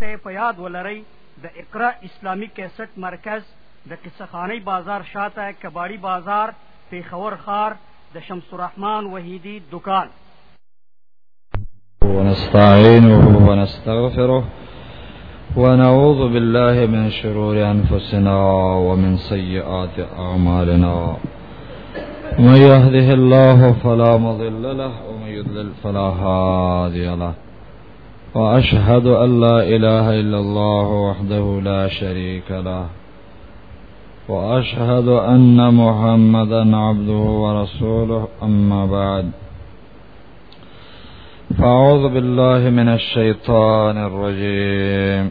ته په یاد ولرئ د اقرا اسلامی کیسټ مرکز د قصخانی بازار شاته کباړی بازار پیښور خار د شمس الرحمن وحیدی دکان ونستعينه ونستغفره ونعوذ بالله من شرور أنفسنا ومن سيئات أعمالنا من يهده الله فلا مضل له ومن يضلل فلا هادي له وأشهد أن لا إله إلا الله وحده لا شريك له وأشهد أن محمدا عبده ورسوله أما بعد فأعوذ بالله من الشيطان الرجيم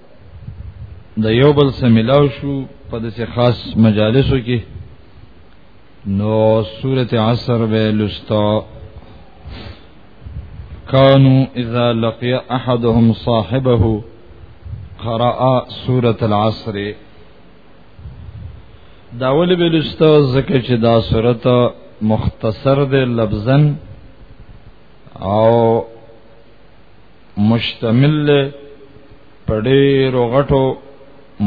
د یو بل سره ملاو شو په داسې خاص مجالسو کې نو سورته عصر به لستا كانوا اذا لقي احدهم صاحبه قرأ سورة العصر دا ول بلستا زکه چې دا سورته مختصر ده لفظن او مشتمل په ډېرو غټو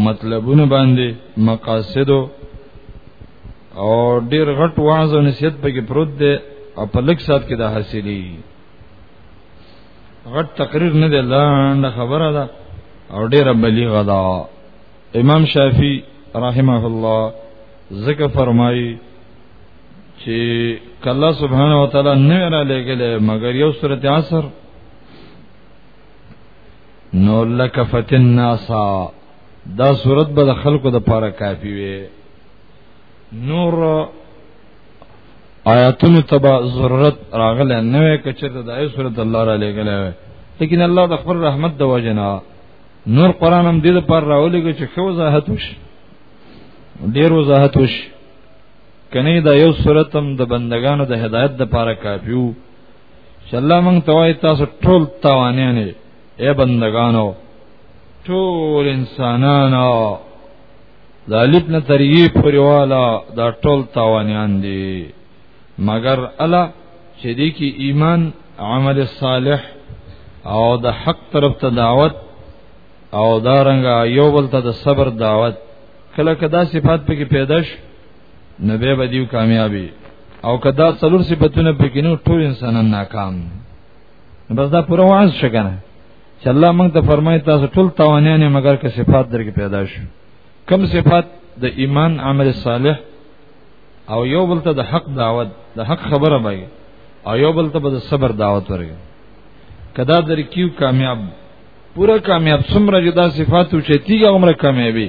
مطلبونو باندې مقاصدو او ډېر غټ وعظ او نصیحت پکې پروت دی او په لږ سات کې دا حاصلې غټ تقریر نه دی لاند خبره ده او ډېر بلیغه ده امام شافعی رحمه الله ذکر فرمایي چې کله سبحانه وتعالى نه را لګلې مگر یو سورته عصر نو لک فتن ناسا دا صورت به د خلکو د پاره کافی وي نور آیاتونو تبا ضرورت راغله نه وي کچته د ایو صورت الله را لګلې وي لیکن الله د خپل رحمت د وجنا نور قران هم دې پر راولېږي چې خو وضاحت وشي ډیر وضاحت وشي کنه دا یو صورت هم د بندگانو د هدایت د پاره کافیو چې الله مونږ ته وایي تاسو ټول تاوانیان یې اے بندگانو ټول انسانانو دا لب نه تریه پورې والا دا ټول تاوانیان دي مگر الا چې دې کې ایمان عمل صالح او د حق طرف ته دعوت او دارنګ یو بل ته د صبر دعوت کله کدا صفات پکې پیدا شي نو به بدیو کامیابی او کدا څلور صفاتونه پکینو ټول انسانان ناکام بس دا پوره واز شګنه چې الله موږ ته فرمایي تاسو ټول توانیان مګر که صفات درګه پیدا شي کم صفات د ایمان عمل صالح او یو بل ته د حق دعوت د حق خبره بای او یو بل ته د صبر دعوت ورګي کدا در کیو کامیاب پورا کامیاب څومره جدا صفات او چتیږي عمر کامیابی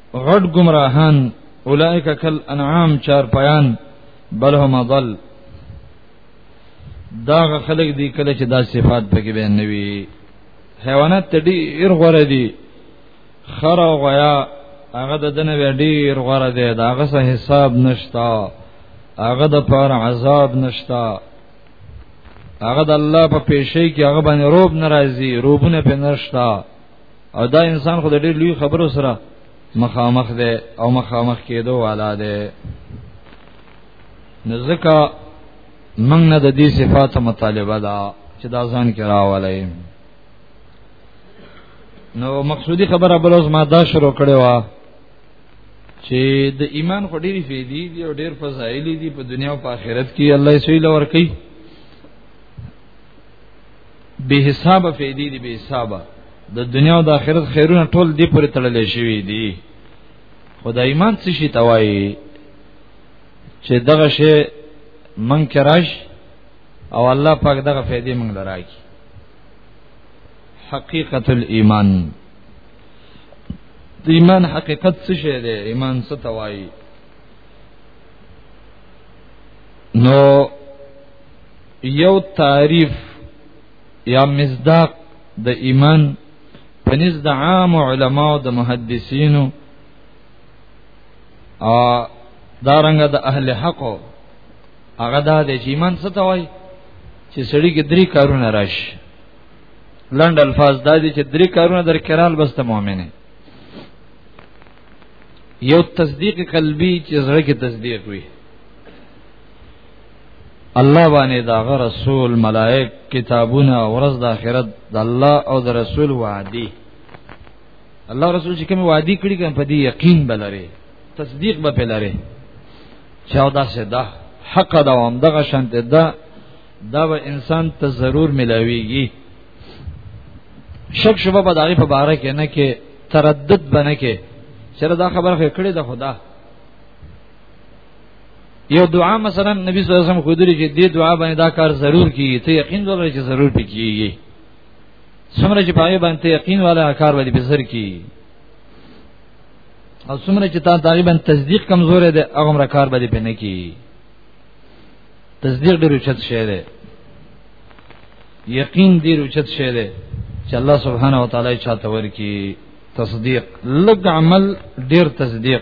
غټ گمراهان اولائک کل انعام چار پیان بل هم ضل دا خلک دی کله چې دا صفات پکې بیان نوي حیوانات ته ډیر غوړه دي خر او غیا هغه د دنه ډیر غوړه دي دا هغه سه حساب نشتا هغه د پر عذاب نشتا هغه د الله په پیشي کې هغه باندې روب ناراضي روبونه په نشتا او دا انسان خو د ډېر لوی خبرو سره مخامخ دی او مخامخ کېدو والا دی نزدکا من نه د دې صفات مطالبه ده چې دا ځان کې راولای نو مقصودی خبره بل اوس ما دا شروع کړې و چې د ایمان خو ډېری فېدی دی او ډېر فضایلی دی په دنیا او په آخرت کې الله یې سوی لور کوي به حساب فیدی دی به حساب د دنیا او د آخرت خیرونه ټول دی پر تړلې شوی دی خدای ایمان څه شي توای چې دغه شی من کراش او الله پاک دغه فیدی من لراکی حقیقت الايمان د ایمان حقیقت څه شی دی ایمان څه توای نو یو تعریف یا مصداق د ایمان پنځ د عام علما او د محدثینو ا دارنګ د اهل حق هغه د ایمان څه ته وایي چې سړی کې درې کارونه راشي لند الفاظ دا دي چې درې کارونه در کرال بس ته مؤمنه یو تصدیق قلبی چې زړه کې تصدیق وي الله باندې دا غ رسول ملائک کتابونه ورځ د آخرت د الله او د رسول وعده الله رسول چې کوم وعده کړی کوم په دې یقین بلره تصدیق به بلره چاو دا سه دا حق دا هم دغه شانت دا دا به انسان ته ضرور ملاویږي شک شوبه به دغه په باره کې نه کې تردد بنه کې چېرې دا خبره کړې ده خدا یو دعا مثلا نبی صلی الله علیه وسلم خو درې چې دې دعا باندې دا کار ضرور کیږي ته یقین ولرې چې ضرور پکېږي څومره چې پای باندې یقین والا کار باندې به سر کیږي او څومره چې تا تقریبا تصدیق کمزور دی هغه مر کار باندې پنه کی تصدیق ډیر چت شه دی یقین ډیر چت شه دی چې الله سبحانه و تعالی چاته ورکی تصدیق لګ عمل ډیر تصدیق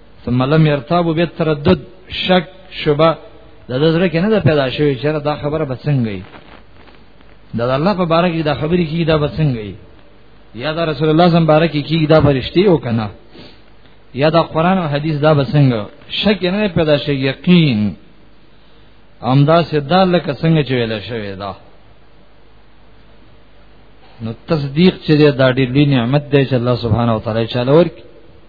ثم لم يرتابوا بالتردد شک شبه د نظر کې نه ده پیدا شوی چې دا خبره به څنګه وي د الله په باره کې دا خبرې کې دا به څنګه وي یا دا رسول الله زم باره کې کې دا فرشتي او کنه یا دا قران او حدیث دا به څنګه شک نه پیدا شي یقین امدا سدا لکه څنګه چې ویل شوی دا نو تصدیق چې دا ډېر لوی نعمت دی چې الله سبحانه و تعالی چالو ورکړي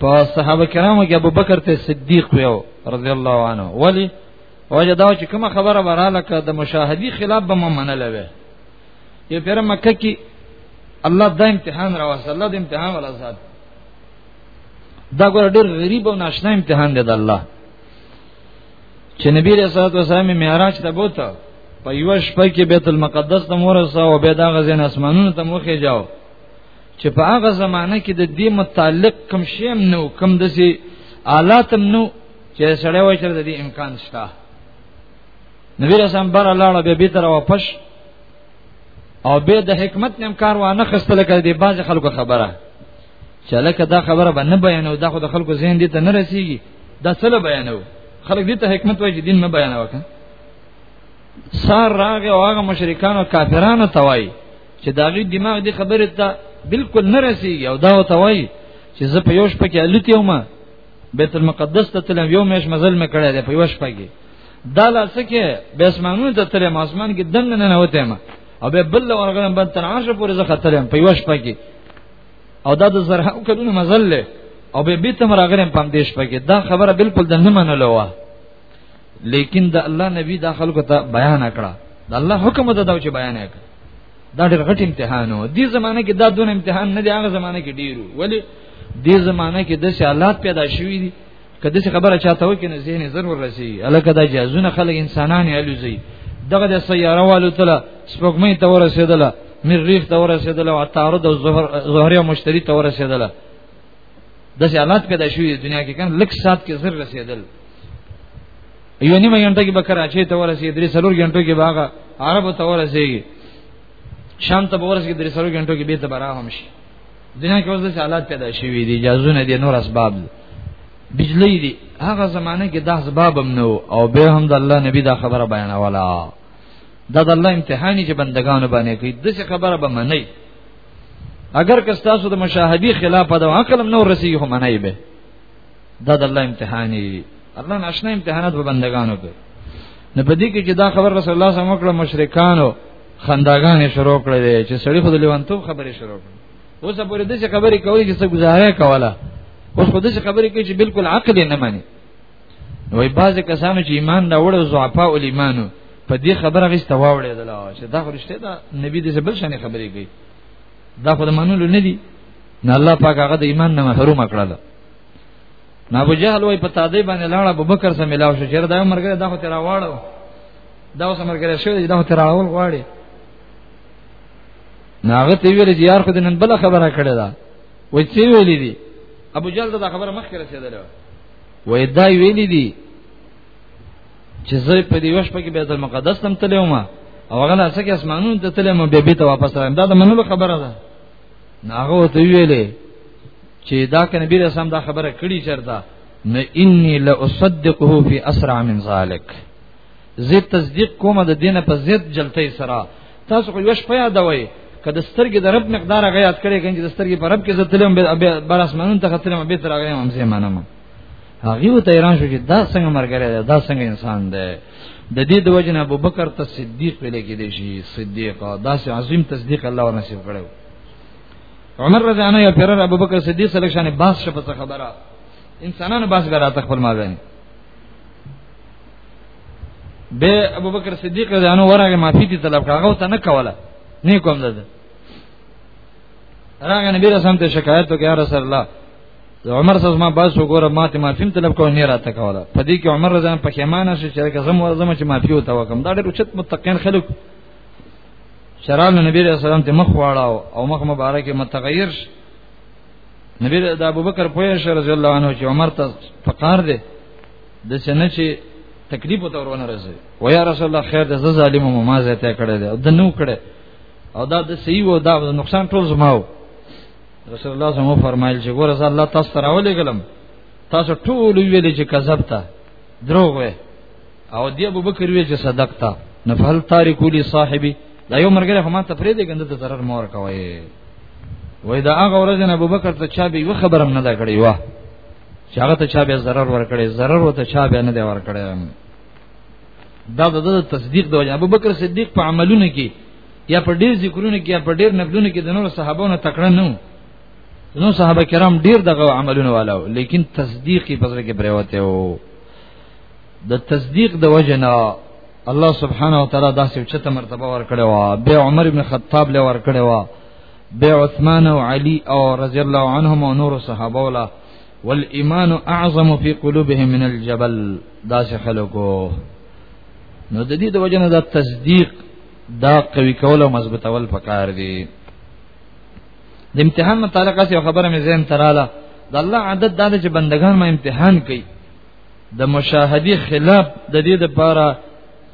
په صحابه کرامو کې ابوبکر ته صدیق ویو رضی الله عنه ولی وجه دا چې کومه خبره وراله که د مشاهدی خلاف به منله وي یې پیر مکه کې الله دا امتحان راوست الله د امتحان ولا ذات دا ګور ډېر غریب او ناشنا امتحان دی د الله چې نبی رسول الله صلی الله علیه وسلم معراج ته بوته په یو شپه کې بیت المقدس ته مورسه او به دا غزین اسمانونو ته مخه جاو چې په هغه زمانه کې د دې متعلق کم شیم نو کم دسي آلاتم نو چې سړی وای چې د دې امکان شته نبی رسول بر الله له بیبي تر واپس او به د حکمت نیم کار وانه خستل کړي د باز خلکو خبره چې لکه دا خبره به نه بیانو دا خو د خلکو ذهن دي ته نه رسیږي دا څه بیانو خلک دې ته حکمت وایي دین نه بیانو وکړه سار راغه او هغه مشرکان او کافرانو توای چې دا غي دماغ دې خبره ته بالکل نه رسیږي او دا وته وایي چې زه په یوش پکې الوتی وم بیت المقدس ته تلم یو مېش مزل مې کړی دی په یوش پکې دا لاسکه به اسمانونو ته تلم اسمان کې دنه نه وته ما او به بل ورغلم بنت عرش پورې زه خطرم په یوش پکې او دا د زرها کډونه مزل له او به بیت مراغلم پم دیش پکې دا خبره بالکل د نه منلو وه لیکن د الله نبی دا خلکو ته بیان کړه د الله حکم ته دا چې بیان کړه دا ډېر غټ امتحان و دې زمانه کې دا دون امتحان نه دی هغه زمانه کې ډیرو ولی دې زمانه کې د حالات پیدا شوې دي کله چې خبره چاته وکړي نه ذهن ضرور رسی الکه دا جازونه خلک انسانان الوزي دغه د سیاره والو تل سپوږمۍ ته ورسېدله مریخ ته ورسېدله او عطارد او زهره مشتری ته ورسېدله د حالات پیدا شوې دنیا کې کنه لک سات کې زر رسیدل یو نیمه غنټه کې به کراچۍ ته ورسېږي درې څلور غنټو کې باغه عربو ته ورسېږي شام ته ورسېږي درې څلور غنټو کې به ته برا هم شي دنیا کې اوس د حالات پیدا شوې دي جازونه دي نور اسباب دي بجلی دي هغه زمانه کې د اسباب هم نو او به هم د الله نبی دا خبره بیانوله دا د الله امتحاني چې بندگانو باندې کوي د څه خبره به منئ اگر که تاسو د مشاهدي خلاف د عقل نو رسیږي هم نه به دا د الله امتحاني الله ناشنا امتحانات په بندگانو کې نه پدې کې چې دا خبر رسول الله صلی الله علیه وسلم مشرکانو خنداګانې شروع کړې چې سړی خو د لیوانتوب خبرې شروع کړې اوس په دې چې خبرې کوي چې څه گزاره کوله اوس په دې چې خبرې کوي چې بالکل عقل نه مانی وای باز کسانو چې ایمان دا وړو زعفا او ایمانو په دې خبره غیسته واوړې دلا چې دا خرشته دا نبی دې بل شنه خبرې کوي دا خو د منلو نه دي نه الله پاک هغه د ایمان نه محروم کړل نه ابو جهل وای په تادې باندې لاړ ابو بکر سره ملاو شو چیرې دا مرګره دا خو تیرا واړو دا اوس مرګره شو دا خو تیرا اول غواړي ناغه تی ویل چې یار خو دنن بل خبره کړې ده وای چې ویلې دي ابو جهل دا خبره مخکې رسیدله وای دا ویلي دي چې زه په دې وښ په کې بیت المقدس تم تلم او هغه نه څنګه اسمانونو ته تلم بیا بیت واپس رایم دا د منلو خبره ده ناغه ته ویلې چې دا کنه بیر اسلام دا خبره کړي چرته نه انی لا اصدقه فی اسرع من ذلک زه تصدیق کوم د دینه په ضد جلتې سره تاسو خو یوش پیا دوی کله سترګې د رب مقدار غیات کړي کنه چې سترګې په رب کې زتلم بر اسمانونو ته ختلم به تر هغه هم زمانه ما هغه و تیران شو چې دا څنګه مرګره ده دا څنګه انسان ده د دې د وجنه ابو بکر ته صدیق ویل کې دي شي صدیق دا سه عظیم تصدیق الله ور نصیب کړو عمر رضی الله عنه پر ابو بکر صدیق سره شان باس شپه خبره انسانانو باس غره تخپل ما ځنی به ابو بکر صدیق رضی الله عنه ورغه معافی دي طلب کاغه ته نه کوله نه کوم ده راغه نبی رسول ته شکایت وکړ رسول الله عمر سز ما باز وګوره ما ته معافیم طلب کو نه راته کوله په دې کې عمر رضی الله پښیمانه شو چې راکه زم ورزم چې معافی وته وکم دا ډېر اوچت متقین خلک شرال نبی رسول الله ته مخ واړاو او مخ مبارک متغیر شي نبی د ابوبکر پوهه رضی الله عنه چې عمر ته فقار دی د څنګه چې تکلیف ته ورونه راځي و یا رسول الله خیر د ظالم مو ما زه ته کړه ده د نو کړه او دا د صحیح و دا نقصان ټول زماو رسول الله صلی الله فرمایل چې ګور رسول الله تاسو راولې ګلم تاسو ټول ویلې چې کذب تا دروغ وې او دی ابو بکر وی چې صدق تا نفعل تاریکو لی صاحبي دا یو مرګره هم ته پرې دې ګنده ته zarar مور کوي وای دا هغه ورځ نه ابوبکر ته چا به یو خبرم نه دا کړی واه چاغه ته چا به zarar ورکړي zarar وته چا به نه دی ورکړي دا د تصدیق د وجه ابو بکر صدیق په عملونو کې یا په ډیر ذکرونو کې یا په ډیر نقلونو کې د نور صحابانو تکړه نه نو صحابه کرام ډیر دغه عملونه والو لیکن تصدیق په ځل کې پریوته وو د تصدیق د وجه نه الله سبحانه و تعالی داسې چته مرتبه ورکړې و به عمر ابن خطاب له ورکړې و به عثمان او علی او رضی الله عنهم او نور صحابه ولا والایمان اعظم فی قلوبهم من الجبل دا څه خلکو نو د دې د وجنه دا تصدیق دا قوی کول او مضبوطول پکار دی د امتحان متعلق څه خبره مې زین تراله د الله عادت دا چې بندگان ما امتحان کوي د مشاهدي خلاف د دې د پاره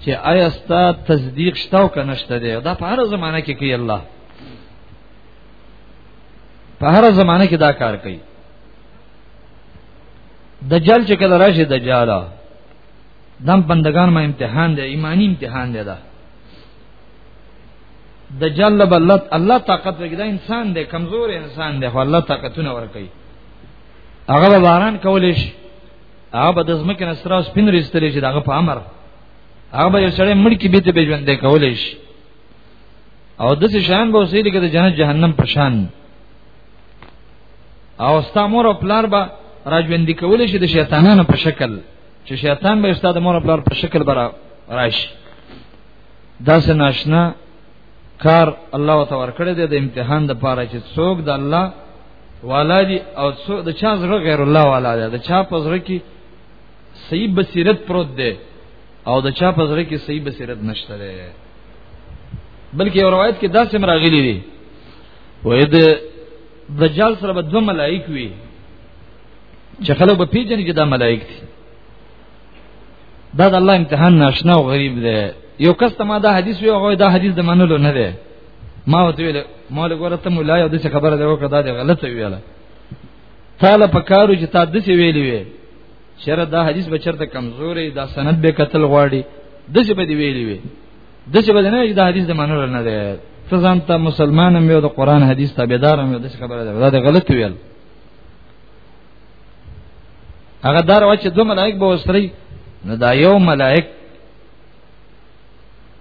چې آیا ستا تصدیق شته او کنه شته دا په هر زمانه کې کوي الله په هر زمانه کې دا کار کوي دجال چې کله راشي دجال دم بندگان ما امتحان دی ایمانی امتحان دی دا دجال لب الله الله طاقت ورګی دا انسان دی کمزور انسان دی خو الله طاقتونه ورکي هغه به باران کولې شي هغه به د زمکه نسرا سپین رستلې شي دغه په امر هغه به یو سړی مړ کې بیت به ژوند دی کولې شي او د شان به اوسې لکه د جهنم جهنم په شان او ستا مور او پلار به راجوند کول شي د شیطانانو په شکل چې شیطان به استاد مور او پلار په شکل برا راشي دا سناشنا کار الله تعالی ورکړی دی د امتحان د پاره چې څوک د الله والا دی او څوک د چا زړه غیر الله والا دی د چا په زړه کې صحیح بصیرت پروت دی او د چا په زړه کې صحیح بصیرت نشته ده بلکې یو روایت کې داسې مراغلي دي وې د دجال سره به دوه ملائک وي چې خلک به پیژني چې دا ملائک دي دا د الله امتحان ناشنا او غریب دی یو کس ته ما دا حدیث وی او دا حدیث د منلو نه دی ما وته ویل مال ګوره ته مولا یو د څه خبره دی وکړه دا غلطه ویله تاله پکارو چې تا د څه ویلی وی چیرې دا حدیث به چرته کمزورې دا سند به قتل غواړي دغه به دی ویلی وي دغه به نه دا حدیث د مانو نه دی ته ځان ته مسلمان مې او د قران حدیث تابعدار مې د خبره ده دا غلط ویل هغه دار واچ دوه ملائک به وسري نه دا یو ملائک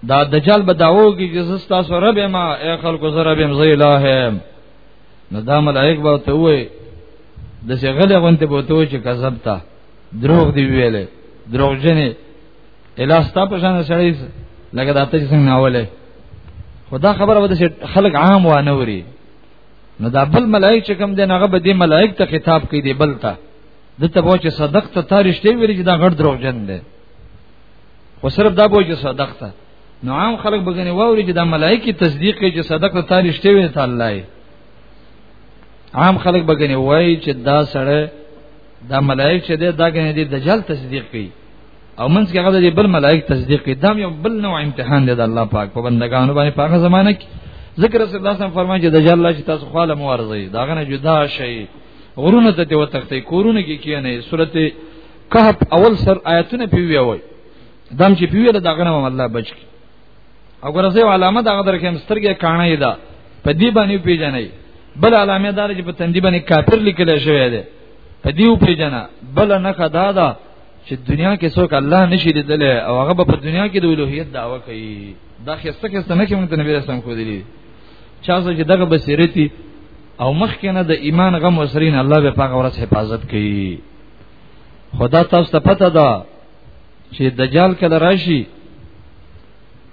دا دجال به داوږي چې زستا سره به ما اے خلکو زره به مزه الہه نو دا ملائک به ته وې د څه غلې غونته به ته چې کذب تا دروغ دی ویلې دروغ جنې الاستا په شان سړی لکه دا ته څنګه ناولې خدا خبره به خلک عام وانه وري نو دا بل ملائک چې کوم دی هغه به دې ملائک ته خطاب کوي دی بل ته د ته وو چې صدق ته تارشته ویل چې دا غړ دروغ جن دی خو صرف دا وو چې صدق ته نو عام خلک بګنی ووري چې د ملایکی تصدیق کوي چې صدق ته رښتیا وي ته الله عام خلک بګنی وایي چې دا سړی دا ملایک چې دا غنې دي دجال تصدیق کوي او منځ کې هغه د بل ملائک تصدیق کوي دا یو بل نوع امتحان دی د الله پاک په بندگانو باندې په هغه زمانه کې ذکر رسول الله صلی الله علیه وسلم فرمایي چې دجال الله چې تاسو خاله مورځي دا غنه جدا شي غرونه ته وتختې کورونه کې کینې سورته کهف اول سر آیتونه پیوي وای دم چې پیویل دا غنه الله بچ کی او ګرځي علامه دا غدر کې مسترګه کانه یدا په دې باندې پیژنې بل علامه دار چې په تندې باندې کافر لیکل شوی دی په دې پیژنه بل نه خدا دا چې دنیا کې څوک الله نشي لیدل او هغه په دنیا کې د اولوہیت دعوه کوي دا خسته خسته نه کې مونږ ته نبی رسول خو دي چا چې دغه بصیرتي او مخکې نه د ایمان غم وسرین الله به پاک ورځ حفاظت کوي خدا تاسو ته پته ده چې دجال کله راشي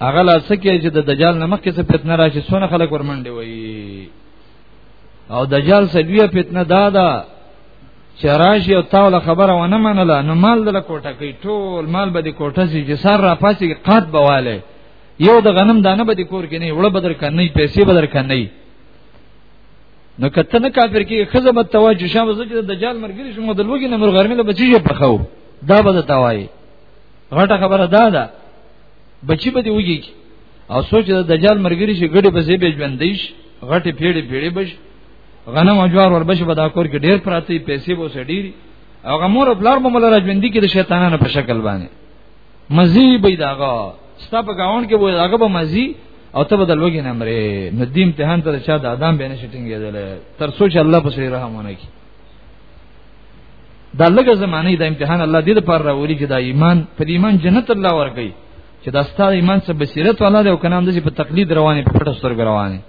هغه لا سکه چې د دجال نمک کې څه فتنه راشي سونه خلک ورمنډي وي او دجال سلویه فتنه دادا چې راشي او تاول خبره ونه منله نو مال دل کوټه کوي ټول مال به د کوټه سي چې سر را پاسي قات بواله یو د غنم دانه به د کور کې نه وړه بدر کنه پیسې بدر کنه نو کته نه کافر کې خزمت تواجه شمه زه د دجال مرګري شمه د لوګي نه مرغرمه له بچي په خو دا به ته وایي غټه خبره دا ده بچی به دی وږي او سوچ د دجال مرګري شي ګډي بزې به ژوندې شي غټه پیړې پیړې بش غنم او جوار ور بش به دا کور کې ډېر پراته پیسې به سړيري هغه مور او بلار به مل راځوندې کې د شیطانانو په شکل باندې مزي به داغه ستا په گاون کې وای هغه به مزي او ته بدل وګین امره ندی امتحان ته چا د ادم بینه شټینګ یې تر سوچ الله په سری رحم ونه کی دا لږه زمانه د امتحان الله دې لپاره راولي چې دا ایمان په ایمان جنت الله ورګي چې دا ستاسو ایمان څخه بصیرت والا دی او کنه هم دې په تقلید رواني په پټه سترګ رواني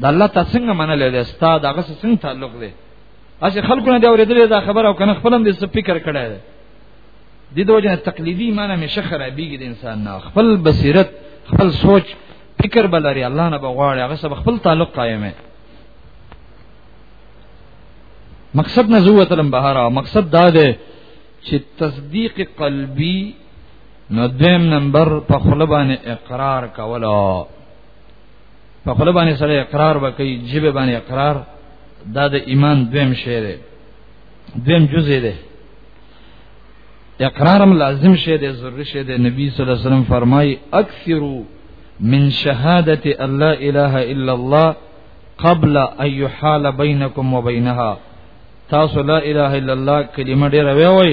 دا الله تاسو څنګه منل دی ستاسو دغه څنګه تعلق دی اسی خلکو نه دی اورېدلې دا خبره او کنه خپلم دې سپیکر کړه دی د دوه جن تقلیدی ایمان همیشه خرابېږي د انسان نه خپل بصیرت خپل سوچ فکر بلري الله نه بغواړي هغه سب خپل تعلق قائمه مقصد نه زو وتلم بهر او مقصد دا دی چې تصدیق قلبي نو دیم نمبر په خلبانه اقرار کولا په خلبانه سره اقرار وکي جيبه باندې اقرار دا د ایمان دیم شی دی دیم جزء دی اقرارم لازم شه ده ضروري شه ده نبی صلی الله علیه وسلم فرمای اکثرو من شهادت الله اله الا الله قبل ان يحال بينكم وبينها تاسو لا اله الا الله کلمه ډیر وی وی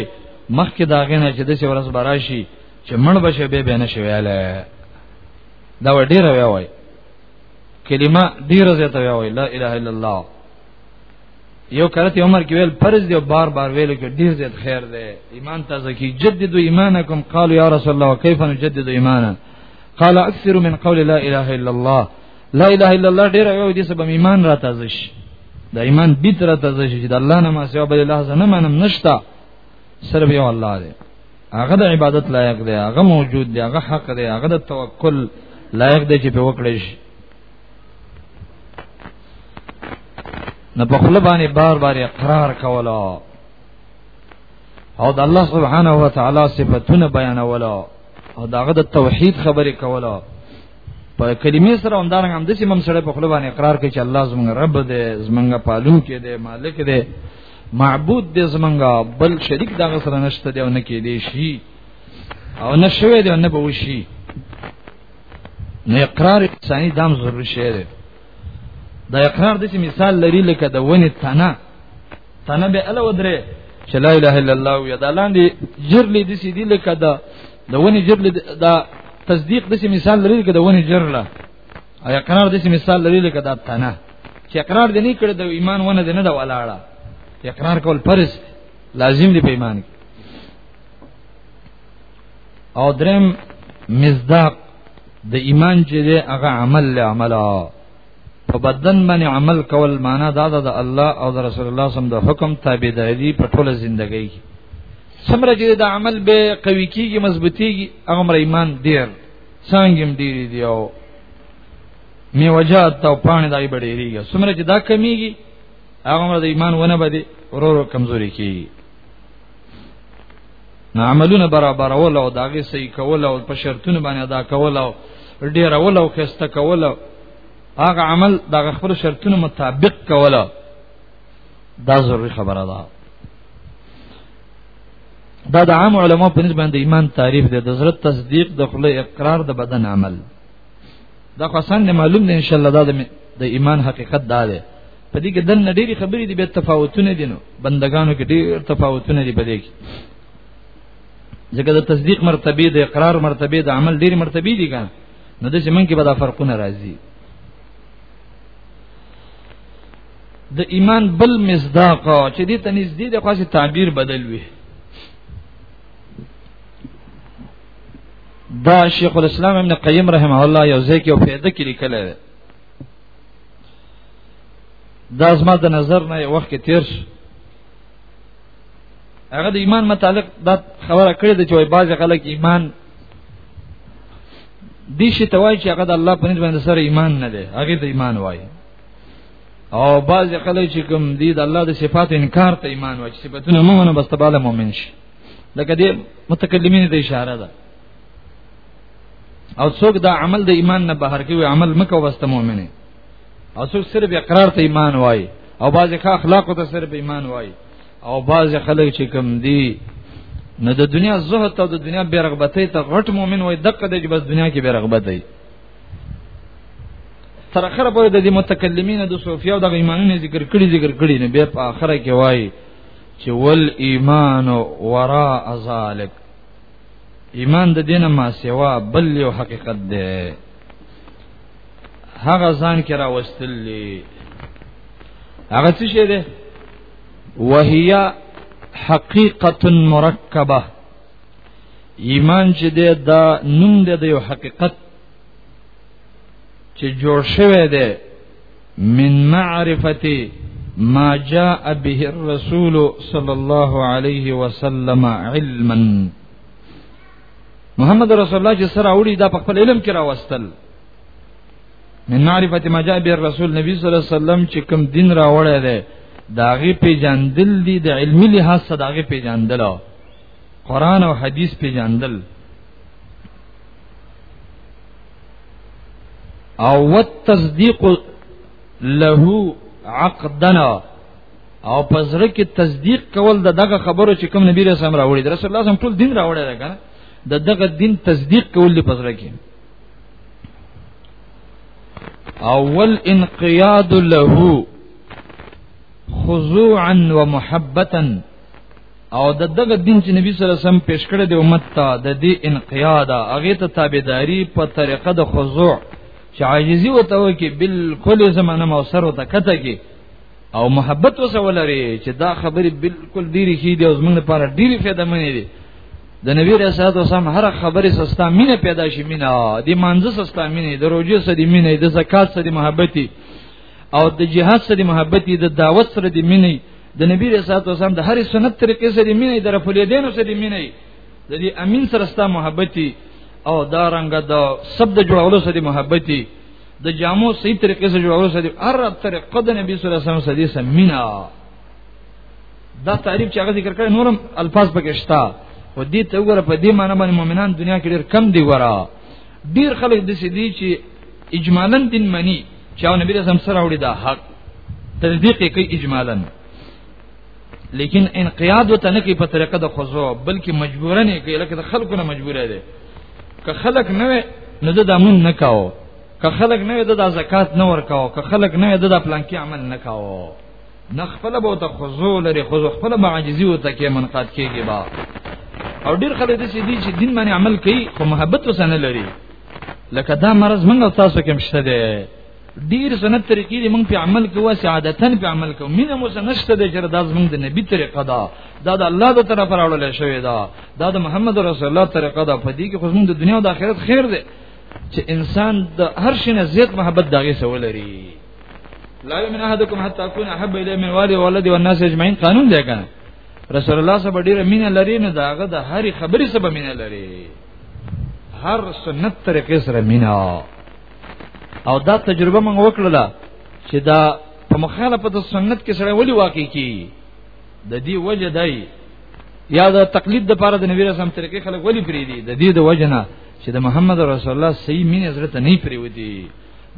مخکې دا غنه چې د څه ورځ براشي چې مړ بشه به بنه شي ویاله دا ډیر وی وی کلمه ډیر زیاته وی وی لا اله الا الله یو کرت عمر کې ویل فرض دی بار بار ویل کې ډیر زیات خیر دی ایمان تازه کی جدد ایمانکم قالوا یا رسول الله کیف نجدد ایمانا قال اکثر من قول لا اله الا الله لا اله الا الله ډیر یو دې سبب ایمان راته زش دا ایمان بیت راته زش چې د الله نه ما سیوا بل الله زنه منم نشتا صرف یو الله دی هغه د عبادت لایق دی هغه موجود دی هغه حق دی هغه د توکل لایق دی چې په وکړې شي نه په خپل باندې بار بار اقرار کولا او د الله سبحانه و تعالی صفاتونه بیانولا او داغه د توحید خبرې کولا په کلمې سره هم دارنګ هم د چې مم سره په خپل باندې اقرار کوي چې الله زمونږ رب دی زمونږ پالون کې دی مالک دی معبود دی زمونږ بل شریک دغه سره نشته دی او نه کې دی شي او نه شوی دی نه به وشي نه اقرار انساني دام ضروري شی دی دا اقرار د چې مثال لري لکه د ونې تنه تنه به ال ودره چې لا اله الا الله یا د لاندې جرلې د سې دی لکه د د ونی جر دا تصدیق د مثال لري لکه د ونی جر لا او اقرار د مثال لري لکه دا تنه چې اقرار دې نه کړ د ایمان ونه دې نه دا ولاړه اقرار کول فرض لازم دی په ایمان کې او درم مصداق د ایمان چې دی هغه عمل له عمله په بدن باندې عمل کول معنا دا ده د الله او د رسول الله صلی الله علیه وسلم د حکم تابعداري په ټوله ژوندۍ کې سمره چې د عمل به قوي کیږي مضبوطیږي هغه مر ایمان ډیر څنګه ډیر دی او می وجات او پانی دای بډیریږي سمره چې دا کمیږي هغه مر د ایمان ونه بده ورو ورو کمزوري کیږي نو عملونه برابر ول او داغه صحیح کول او په شرطونه باندې ادا کول او ډیر ول او خسته کول هغه عمل دغه خپل شرطونو مطابق کول دا ضروری خبره ده دا د عام علماء په نسبت باندې ایمان تعریف دی د زړه تصدیق د خله اقرار د بدن عمل دا قسم نه معلوم دی ان شاء الله دا د ایمان حقیقت دا دی په دې کې د نړۍ خبرې دي به تفاوتونه دي نو بندگانو کې ډېر تفاوتونه دي په دې کې ځکه د تصدیق مرتبه د اقرار مرتبه د عمل ډېر مرتبه دي ګان نو د زمونږ کې به دا فرقونه راځي د ایمان بل مصداق چې دې ته نږدې د خاصه تعبیر بدل وي دا شیخ الاسلام ابن قیم رحمه الله یو ځکه یو پیدا کړی کله دا زما د نظر نه وخت کې تیر شو هغه د ایمان متعلق دا خبره کړې ده چې وای باز خلک ایمان دي شي توای چې هغه د الله په نسبت سره ایمان نه دی هغه ته ایمان وایي او بعض خلک چې کوم دي د الله د صفات انکار ته ایمان واچي صفاتونه موږ نه بستباله مؤمن شي لکه دې متکلمین ته اشاره ده او څوک دا عمل د ایمان نه بهر کوي عمل مکه واسطه مؤمنه او څوک صرف اقرار ته ایمان وای او بعضی ښه اخلاق ته صرف ایمان وای او بعضی خلک چې کم دي نه د دنیا زهد او د دنیا بیرغبتۍ ته غټ مؤمن وای دغه د بس دنیا کې بیرغبتۍ تر اخره پورې د دې متکلمین د صوفیا او د ایمانونو ذکر کړي ذکر کړي نه بیا په اخره کې وایي چې ول ایمان وراء ذلک ایمان د دینه ما سوا بل یو حقیقت ده هغه ځان کې راوستلې هغه څه شه ده وهي حقیقت مرکبه ایمان چې دی دا نوم دی د یو حقیقت چې جوړ شوی دی من معرفته ما جاء به الرسول صلی الله علیه وسلم علما محمد رسول الله چې سره اوړي دا په خپل علم کې راوستل من معرفت ما جاء به رسول نبی صلی الله علیه وسلم چې کوم دین راوړی دی داغه پیجاندل دي د علمي لحاظ صداغه پیجاندل قران او حدیث پیژندل او والتصدیق له عقدنا او پزړه کې تصدیق کول د دغه خبرو چې کوم نبی رسول الله راوړي رسول الله سم ټول دین راوړي دا کنه د دغه دین تصدیق کول په پزړه کې اول انقیاد له خضوعا ومحبتا او د دغه دین چې نبی صلی الله علیه وسلم پیش کړی د امت ته د دې انقیاد هغه ته تابعداري په طریقه د خضوع چې عاجزي وته وي کې بالکل زمانه مو سره ته کته کې او محبت وسولري چې دا خبرې بالکل ډیره شي د زمونږ لپاره ډیره فائدہ منې دي د نبی رسول الله سم هر خبره سستا مینه پیدا شي مینه د مانزه سستا مینه د روزي سره مینه د زکات سره محبتي او د جهاد سره محبتي د دعوت سره د مینه د نبی رسول الله صلی الله علیه وسلم د هر سنت طریقې سره مینه د رفل یدینو سره مینه د دې امین سره ستا محبتي او دا رنګ د سب د جوړولو سره محبتي د جامو صحیح طریقې سره جوړولو سره هر طریقه د نبی صلی الله علیه وسلم سره سم مینا دا تعریف چې هغه ذکر کړي نورم الفاظ پکې شتا و دې ته وګوره په دې معنی باندې مؤمنان دنیا کې ډېر کم دی ورا ډېر خلک د سې دي چې اجمالا دین منی چې او نبی رسول سره وړي دا حق تصدیق کوي اجمالا لیکن انقیاد وته نه کوي په طریقه د خضوع بلکې مجبورا نه کوي لکه د خلکو نه مجبوره دي که خلک نه نه د دامن نه کاو که خلک نه د زکات نه ورکاو که خلک نه د پلان کې عمل نه کاو نه خپل به ته خضوع لري خضوع خپل به عاجزي وته کې منقاد کېږي با او ډیر خلک دې چې دین باندې عمل کوي خو محبت وسنه لري لکه دا مرز منګ او تاسو کې مشته دی ډیر سنت طریقې دې موږ په عمل کې واسه عادتن په عمل کې مینه مو سنشته دې چې دا زموږ د نبی طریقه ده دا د الله د طرف راوړل شوی ده دا د محمد رسول الله طریقه ده په دې کې خو زموږ د دنیا او د آخرت خیر ده چې انسان د هر شي نه زیات محبت دغه سره ولري لا یمن احدکم حتا اكون احب الی من والد ولد والناس اجمعین قانون دی کنه رسول الله صلی الله علیه وسلم ډیر مینه لري نه داغه د هر خبرې سبب مینه لري هر سنت طریقې سره مینا او دا تجربه موږ وکړه چې دا په مخالفت د سنت کې سره ولي واقع کی د دې وجه دی یا د تقلید د پاره د نبی رسول طریقې خلک ولي پری دي د دې د وجه نه چې د محمد رسول الله صحیح مين حضرت نه پری ودی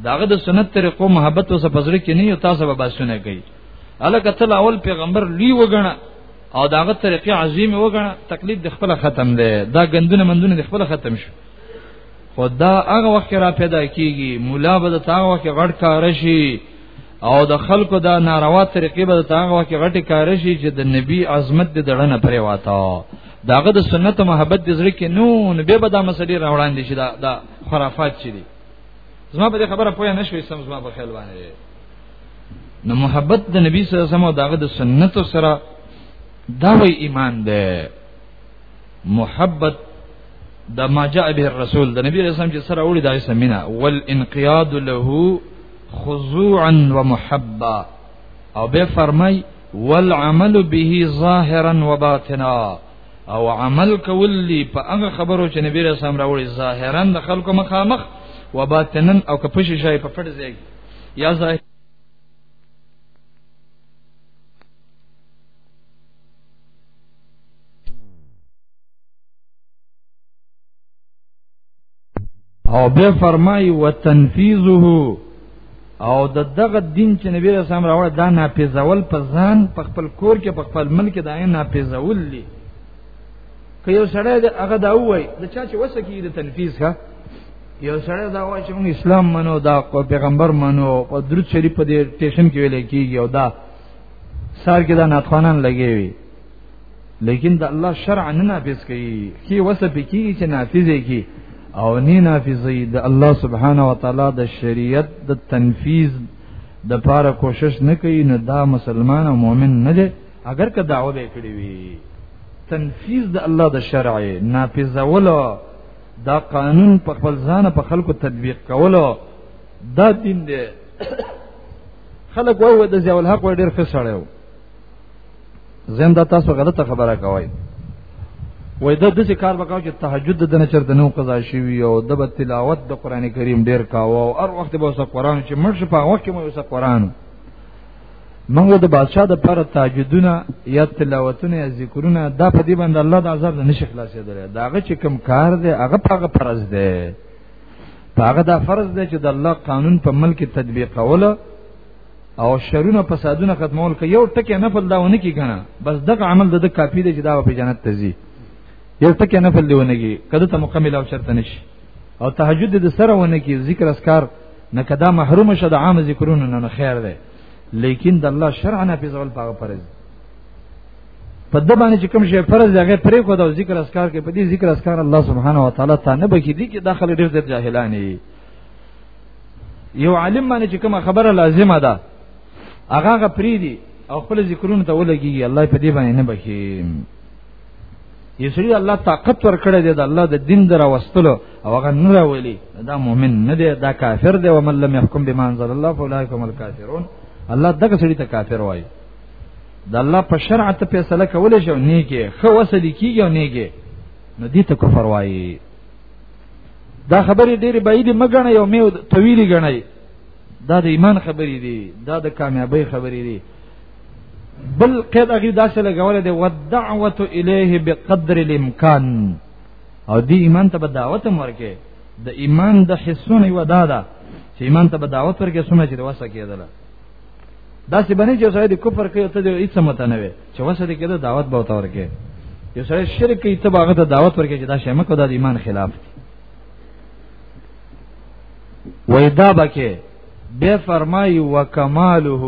داغه د سنت طریقو محبت او سپزړه کې نه یو تاسو به باسونه کوي الکه تل اول پیغمبر لوی وګڼه او داغه طریقې عظیم وګڼه تکلیف د خپل ختم دی دا غندونه مندونه د خپل ختم شو خدا هغه وخت را پیدا کیږي مولا به د تاغه وخت غړ کار شي او د خلکو دا ناروا طریقې به د تاغه وخت غټي کار شي چې د نبی عظمت د دړنه پرې واتا داغه د سنت او محبت د زړه کې نو نبی به دا مسلې راوړان دي چې دا, دا خرافات چي دي زما په خبره پوهه نشوي سم زما په خیال باندې نو محبت د نبی صلی الله علیه وسلم او داغه د سنت سره دا وی ایمان ده محبت د ما جاء به الرسول د نبی رسول چې سره وړي دا سمینا والانقياد له خضوعا ومحبا او به فرمای والعمل به ظاهرا وباطنا او عمل کول لی په هغه خبرو چې نبی رسول راوړي ظاهرا د خلکو مخامخ وباطنا او کپش شای په پټ ځای یا ظاهر او به فرمای و تنفیذه او د دغه دین چې نبی رسول الله راوړ دا ناپیزول په ځان په خپل کور کې په خپل ملک دا نه ناپیزول دي که یو سړی د هغه دا وای د چا چې وسه کې د تنفیذ ښه یو سره دا وایي چې موږ اسلام منو دا پیغمبر منو او درود شریف په دې ټیشن کې ویل کیږي او دا سار کې دا ناتخوانان لګي وي لیکن دا الله شرع نه نافذ کوي کی وسه پکې چې نافذ کی او نه نافذ د الله سبحانه و تعالی د شریعت د تنفیذ د پاره کوشش نه کوي نه دا مسلمان او مؤمن نه دی اگر که دعوه به کړی وي تنفیذ د الله د شرع نافذ ولو دا قانون په خپل ځان په خلکو تطبیق کولو دا دین دی خلک وایي د ضیاء الحق ډیر ښه سړی و زم دا تاسو غلطه خبره کوي وای دا د څه کار وکاو چې تهجد د نه چرته نو قضا شي وي او د تلاوت د قران کریم ډیر کاوه او هر وخت به وسه قران چې مرشه په وخت کې مو وسه قران موږ د بادشاہ د پر تاجدونه یا تلاوتونه یا ذکرونه دا په دې باندې الله د عذاب نه نشي خلاصېدل دا هغه چې کوم کار دی هغه هغه فرض دی هغه دا فرض دی چې د الله قانون په ملک تطبیقول او شرونه فسادونه ختمول کوي یو ټکی نه فل داونه کی کنه بس دغه عمل د کافی دی چې دا په جنت ته ځي یو ټکی نه فل دیونه کی کده ته مکمل او شرط نشي او تهجد د سره ونه کی ذکر اسکار نه کدا محروم شه د عام ذکرونو نه خیر ده لیکن د الله شرع نه په ځول پاغه فرض په د باندې چې کوم شی فرض هغه پرې کو دا ذکر اسکار کې په دې ذکر اسکار الله سبحانه و تعالی ته نه بکی دي کې داخله ډېر ډېر جاهلانی یو عالم باندې چې کوم خبره لازمه ده هغه غپری دي او خپل ذکرونه ته ولګي الله په دې باندې نه بکی یسری الله طاقت ورکړی دی د الله د دین در واستلو او هغه نه راولي دا مؤمن نه دی دا کافر دی ومن لم يحكم بما انزل الله فاولئک هم الکافرون الله دغه سړي ته کافر وایي د الله په شرع ته فیصله کول شو نه کې خو وسل کیږي نه کې نو دي ته کفر وایي دا خبرې ډېرې بعیدې مګنه یو میو طویلې غنئ دا د ایمان خبرې دي دا د کامیابی خبرې دي بل قید هغه داسې لګول دی ودعوه الیه بقدر الامکان او دی ایمان ته دعوت ورکه د ایمان د حصونه یو دادا چې ایمان ته دعوت ورکه سونه چې وسه کېدله دا سی باندې چې سړی د کفر کوي ته دې هیڅ مت نه وي چې وسه دې کېده دعوت به وتا ورکه یو سړی شرک کوي ته باغ ته دعوت ورکه چې دا شمه کو د ایمان خلاف دی وېدا بکه به فرمایي وکماله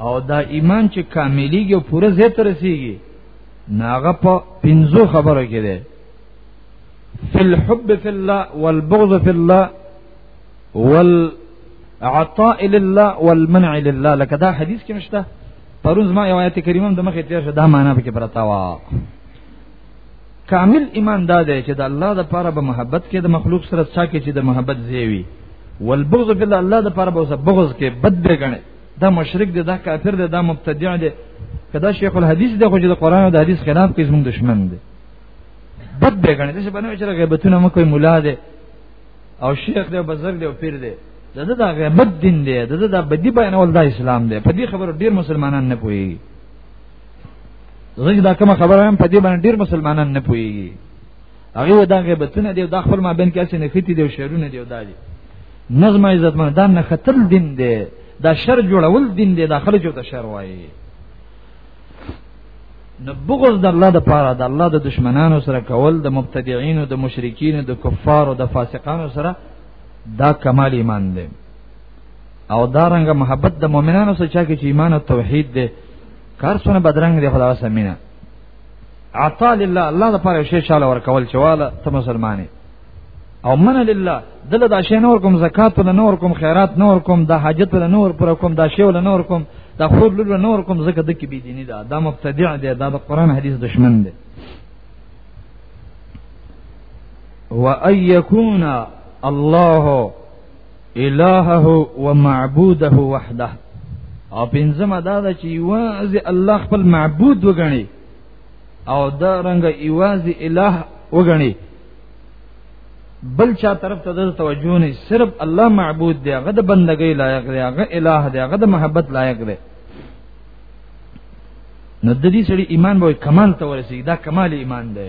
او دا ایمان چې کاملیږي او پوره زیات رسیږي ناغه په پنځو خبرو کې ده فی الحب فی الله والبغض فی الله والعطاء لله والمنع لله لکه دا حدیث کې مشته پرون زما یو آیت کریمه د مخې تیر شه دا معنا به کې پرتا وا کامل ایمان دا دی چې د الله د پاره به محبت کې د مخلوق سره څا کې چې د محبت زیوي والبغض فی الله د پاره به بغض کې بد به غني دا مشرک دی دا کافر دی دا مبتدع دی کدا شیخ الحدیث دی خو چې د قران او د حدیث خلاف کې زموږ دشمن دی بد به غني چې باندې چې غیبتونه مو کوي مولا دی او شیخ دی بزرګ دی او پیر دی دا دا غیبت دین دی دا دا بدی بیانول دا اسلام دی په دې خبرو ډیر مسلمانان نه پوهیږي زه دا کوم خبره هم په دې باندې ډیر مسلمانان نه پويږي هغه دا غیبتونه دی دا خپل ما بین کې اسنه ختی دی شعرونه دی دا دی نظم عزت من دا نه خطر دین دی دا شر جوړول دین دی دا خلک ته شر وایي نو بغض د الله د پاره د الله د دشمنانو سره کول د مبتدعين د مشرکین د کفار او د فاسقانو سره دا کمال ایمان دی او دارنګ محبت د مؤمنانو سره چا کې چې ایمان او توحید دی کار څونه بدرنګ دی خدای سره مینا عطا لله الله د پاره شی شاله ورکول چواله ته مسلمانې او من لله دله دا شی نور کوم زکات ول نور کوم خیرات نور کوم د حاجت ول نور پر کوم دا شی ول نور کوم دا خود ول نور کوم زکه د کې بی دینی دا دا مبتدع دی دا د قران حدیث دشمن دی وَأَن يَكُونَ اللَّهُ الهه و معبوده وحده او پنځمه دا ده چې یوازې الله خپل معبود وګڼي او دا رنګ یوازې الہ وګڼي بل چا طرف ته د توجه نه صرف الله معبود دی هغه د بندګۍ لایق دی هغه الہ دی هغه د محبت لایق دی نو د دې سړي ایمان به کمال ته ورسیږي دا کمال ایمان دی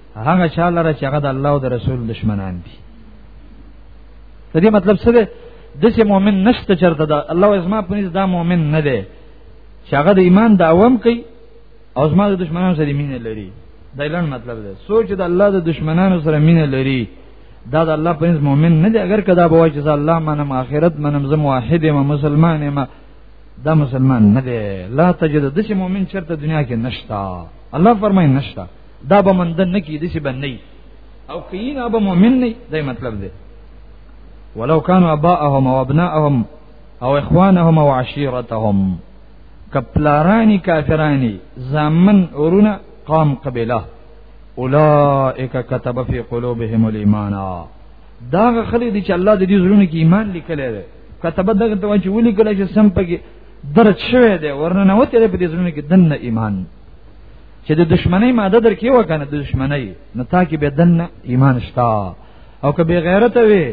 هغه چا لره چې هغه د الله او د رسول دشمنان دي د دې مطلب څه دی د چې مؤمن نشته چرته دا الله ازما په نس دا مؤمن نه دی چې هغه د ایمان داوام کوي او ازما د دشمنانو سره مینه لري دا اعلان مطلب دی سوچ د الله د دشمنانو سره مینه لري دا د الله په نس مؤمن نه دی اگر کدا به وای چې الله منم اخرت منم زم واحد ما مسلمان ما دا مسلمان نه دی لا تجد د چې مؤمن چرته دنیا کې نشتا الله فرمای نشتا دا به مند نه کی دسی بنئ او کینا به مؤمن نه دی مطلب دی ولو كانوا اباءهم وابناءهم او اخوانهم وعشيرتهم کپلارانی کافرانی زامن اورونا قام قبیله اولائک کتب فی قلوبهم الايمان دا خلک دي چې الله د دې زړونو کې ایمان لیکلی دی کتب دغه ته چې ولي کله چې سم پکې درد شوه دی ورننه وته په دې زړونو کې دنه ایمان چې د دشمنی ماده درکې وکنه د دشمنی نه تا کې به دنه ایمان شتا او که به غیرت وي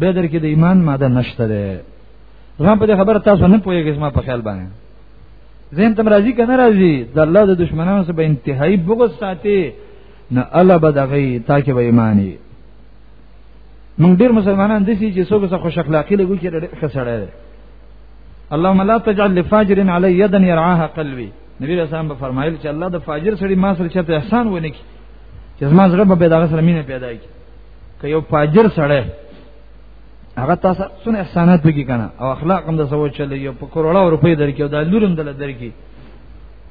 به درکې د ایمان ماده نشته ده زما په خبره تاسو نه پوهیږئ زما په خیال باندې زین تم راضی کنه راضی د الله د دشمنانو سره به انتهایی بغض ساتي نه الله به دغی تا کې به ایمانی مونږ ډیر مسلمانان د سې چې څوک څه خوش اخلاقی لګو کې ډېر خسړې ده اللهم لا تجعل لفاجر علی یدا يرعاها قلبي نبی رسول الله فرمایل چې الله د فاجر سړي ما سره چته احسان ونه کی چې زما زړه به دغه سره مینه پیدا کی که یو فاجر سړی هغه تاسو څونه احسانات وکي کنه او اخلاق هم د سوو چلی یو په کروڑا روپۍ درکې او د لورم دل درکې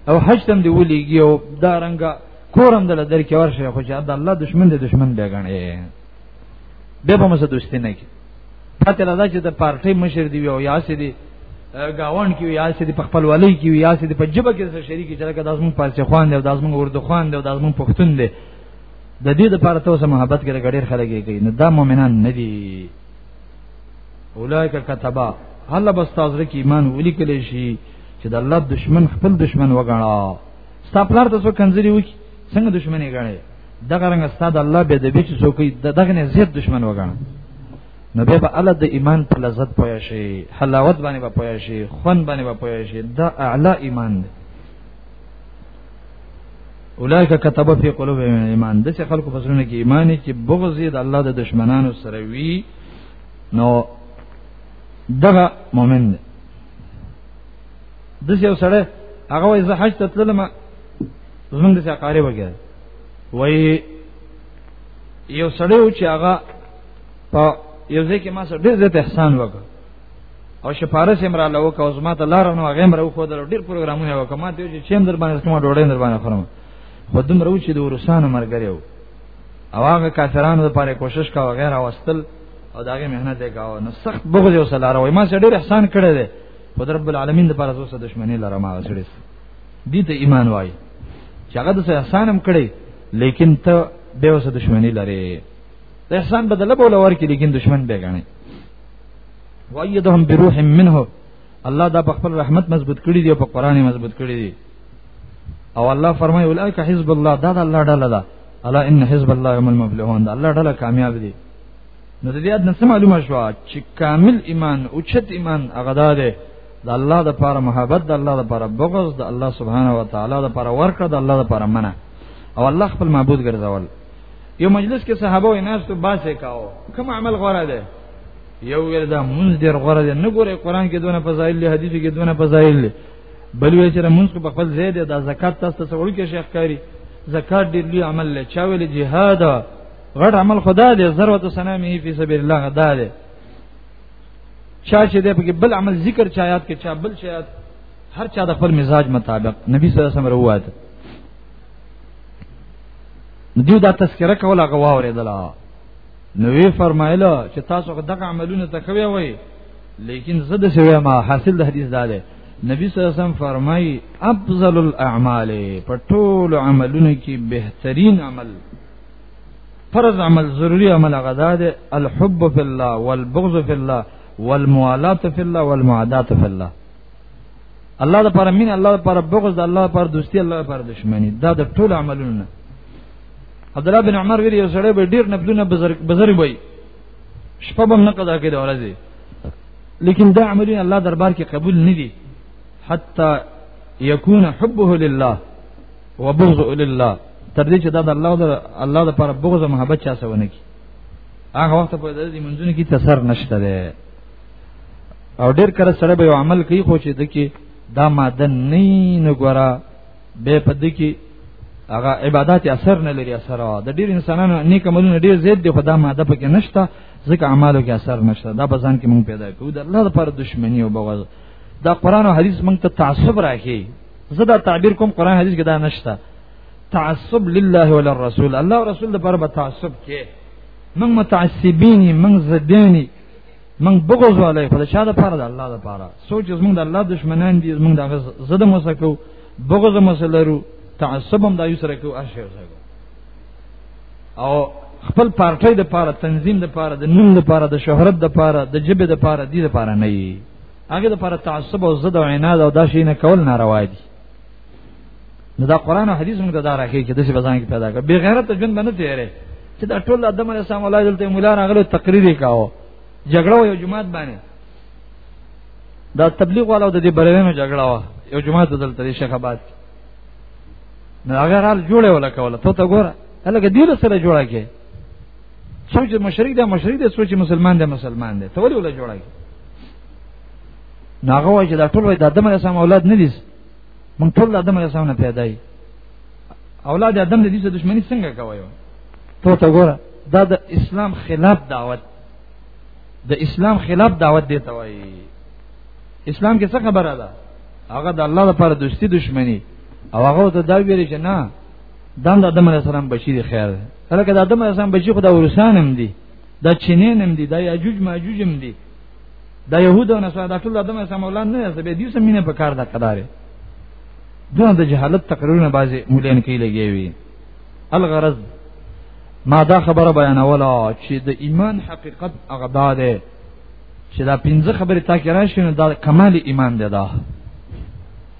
او حج تم دی ولېږي او دا رنګه کورم دل درکې ورشه خو چې دا الله دشمن دی دشمن بیګنه به په مسه دوستي نه کی پته لدا چې د پارټي مشر دی او یا سي دی گاون کې یا سي دی په خپل ولي کې یا سي دی په جبه کې سره شریک چې لکه داسمن پارسي خوان دی او داسمن اردو خوان دی او داسمن پښتون دی د دې د پاره توسه محبت کې ډېر خلک کوي نو دا مؤمنان نه دي اولایک کتبا الله بس تاسو کې ایمان ولي کلی شي چې د الله دشمن خپل دشمن وګڼا ستا پلار تاسو کنځري وکي څنګه دشمني غړي دغه رنګ استاد الله به د بیچ څوکې دغه نه زیات دشمن وګڼ نو به په الله د ایمان په لذت پوي شي حلاوت باندې به پوي شي خون باندې به پوي شي دا اعلی ایمان دی اولایک كتب فی قلوبهم ایمان د خلکو په سرونو کې ایمان چې بغض د الله د دشمنانو سره وی نو دغه مؤمن دی د یو سره هغه وای زه حج ته تللم زمونږ د سره قاری وګړي وای یو سړی و چې هغه په یو ځای کې ما سره ډېر زیات احسان وکړ او شپارس امرا له وکاو زما ته لار نو هغه مرو خو در ډېر پروګرامونه وکړ ما ته چې چیم در باندې کومه ډوډۍ در باندې خورم خو دوم رو چې د ورسانو مرګره و او هغه کافرانو لپاره کوشش کا وغیرہ واستل او داغه مهنت یې کاوه نو سخت بغض یو سلاره وای ما سره ډېر احسان کړی دی خدای رب العالمین لپاره زوسه دښمنی لرم هغه سره دي ته ایمان وای چې هغه د احسان هم کړی لیکن ته به وسه دښمنی لري د احسان بدله بول ورکی لیکن دشمن به غاڼي وایدهم بروح منه الله دا په خپل رحمت مضبوط کړی دی او په قران مضبوط کړی دی او الله فرمایي اولئک حزب الله دا د الله ډله ده الا ان حزب الله هم المفلحون دا الله ډله کامیاب دي نو د دې ادنه څه معلومه شو چې کامل ایمان او چت ایمان هغه ده د الله د پاره محبت د الله د پاره بغض د الله سبحانه و تعالی د پاره ورکړه د الله د پاره منع او الله خپل معبود ګرځول یو مجلس کې صحابه و ناس ته باسه کاو کوم عمل غوړه ده یو ویل دا مونږ ډیر غوړه ده نه ګوره قران کې دونه فضایل له حدیث کې دونه فضایل له بل وی چې مونږ په خپل زید د زکات تاسو ته وړو کې شیخ کاری زکات ډیر لوی عمل له چا ویل جهاد غټ عمل خدا دې ضرورت سنامه فی سبیل الله غدا دې چا چې دې په بل عمل ذکر چایات کې چا بل چایات هر چا د خپل مزاج مطابق نبی صلی الله علیه وسلم روایت دیو دا تذکرہ کوله غواورې دلا نوې فرمایله چې تاسو دغه عملونه تکوي وای لیکن زه د سوي ما حاصل د حدیث دا ده نبی صلی الله علیه وسلم فرمای افضل الاعمال په ټول عملونو کې بهترین عمل فرض عمل ضروری عمل غدا ده الحب فی الله والبغض فی الله والموالات فی الله والمعادات فی الله الله د پر مين الله پر بغض الله پر دوستی الله پر دشمنی دا د ټول عملونه عبد الله بن عمر ویری سره به ډیر نبلونه بزر وي شپه بم نه قضا کړي ورځي لیکن دا عملونه الله دربار کې قبول نه دي حتا یکون حبه لله وبغض الی الله تر دې چې دا د الله د الله د پر بغض محبت چا سونه کی هغه وخت په دې منځونه کې تسر نشته ده او ډیر کړه سره به عمل کوي خو چې دکی دا ماده نه نه ګورا به پد کې هغه عبادت اثر نه لري اثر وا د ډیر انسانانو نیک عملونه ډیر زیات دي خدای ماده پکې نشته ځکه اعمالو کې اثر نشته دا بزن کې مونږ پیدا کوو د الله لپاره دښمنی او بغض دا قران او حدیث مونږ ته تعصب راکې زه دا تعبیر کوم قران حدیث کې دا نشته تعصب لله ولا الرسول الله او رسول لپاره به تعصب کې من متعصبین من زدینی من بغض علی خو شا د پاره د الله د پاره سوچ زمونږ د الله دشمنان دي زمونږ د زده مو سکو بغض مو سلرو تعصب هم د یو سره کو اشی وسکو او خپل پارټي د پاره تنظیم د پاره د نوم د پاره د شهرت د پاره د جبه د پاره دي د پاره نه هغه د پر تعصب او زد او عناد او داشي نه کول ناروا دي نو دا قران او حدیث موږ ته دا راکې چې د څه بزان کې پیدا کړ بے غیرت ژوند باندې تیرې چې دا ټول ادم علی السلام الله دلته مولا راغلو تقریر وکاو جګړه یو جماعت باندې دا تبلیغ والا د دې بریوینو جګړه وا یو جماعت دلته شیخ آباد نو هغه حال جوړه ولا کوله ته ته ګوره هلکه دې سره جوړه کې څو چې مشرک ده مشرک ده څو چې مسلمان ده مسلمان ده ته ولې ولا جوړای ناغه وای چې دا ټول وای د آدم علیه السلام اولاد نه دي مونږ ټول د آدم علیه السلام نه پیدا یو اولاد آدم د دې سره دښمنی څنګه کوي ته ته ګوره دا د اسلام خلاف دعوت د اسلام خلاف دعوت دی ته وای اسلام کې څه خبره ده هغه د الله لپاره دوستی دښمنی او هغه ته دا ویل چې نه دا د آدم علیه السلام بشیر خیر ده هلکه د آدم علیه السلام بچی خو دا ورسان هم دي دا چینین هم دي دا یاجوج ماجوج هم دي دا يهود او نصارا دا ټول آدم علیه السلام اولاد نه دي به دې سم مینه په کار دا کدارې دونه د جهالت تقریرونه بعضی مولین کې لګي وي الغرض ما دا خبره بیانوله چې د ایمان حقیقت هغه دا ده چې دا پنځه خبره تا کې راشي نو دا کمال ایمان ده دا